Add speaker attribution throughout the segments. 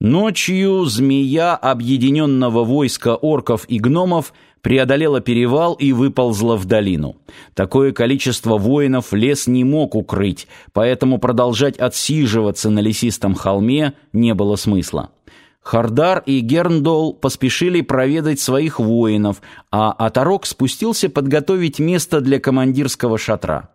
Speaker 1: Ночью змея объединенного войска орков и гномов преодолела перевал и выползла в долину. Такое количество воинов лес не мог укрыть, поэтому продолжать отсиживаться на лесистом холме не было смысла. Хардар и Герндол поспешили проведать своих воинов, а Атарок спустился подготовить место для командирского шатра.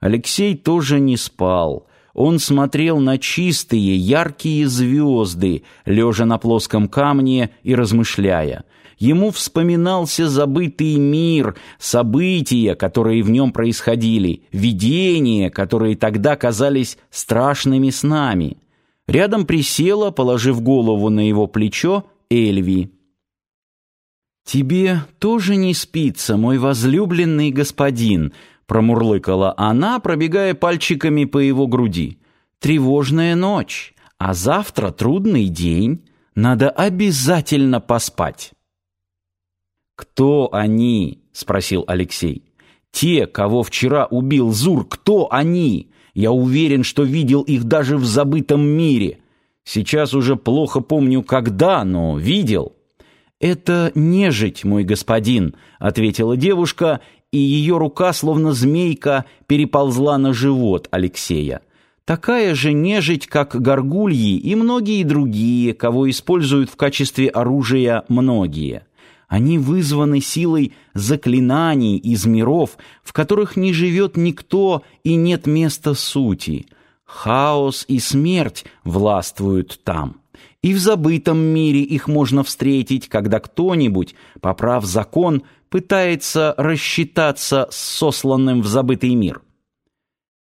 Speaker 1: Алексей тоже не спал. Он смотрел на чистые, яркие звезды, лежа на плоском камне и размышляя. Ему вспоминался забытый мир, события, которые в нем происходили, видения, которые тогда казались страшными снами. Рядом присела, положив голову на его плечо, Эльви. «Тебе тоже не спится, мой возлюбленный господин», промурлыкала она, пробегая пальчиками по его груди. Тревожная ночь, а завтра трудный день. Надо обязательно поспать. Кто они? спросил Алексей. Те, кого вчера убил Зур, кто они? Я уверен, что видел их даже в забытом мире. Сейчас уже плохо помню когда, но видел. Это нежить, мой господин, ответила девушка и ее рука, словно змейка, переползла на живот Алексея. Такая же нежить, как горгульи и многие другие, кого используют в качестве оружия многие. Они вызваны силой заклинаний из миров, в которых не живет никто и нет места сути. Хаос и смерть властвуют там. И в забытом мире их можно встретить, когда кто-нибудь, поправ закон, пытается рассчитаться с сосланным в забытый мир.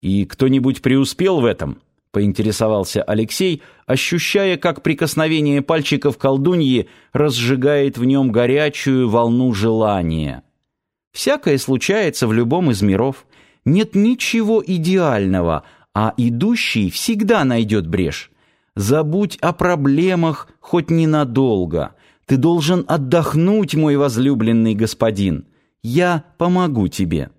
Speaker 1: «И кто-нибудь преуспел в этом?» — поинтересовался Алексей, ощущая, как прикосновение пальчиков колдуньи разжигает в нем горячую волну желания. «Всякое случается в любом из миров. Нет ничего идеального, а идущий всегда найдет брешь. Забудь о проблемах хоть ненадолго. Ты должен отдохнуть, мой возлюбленный господин. Я помогу тебе».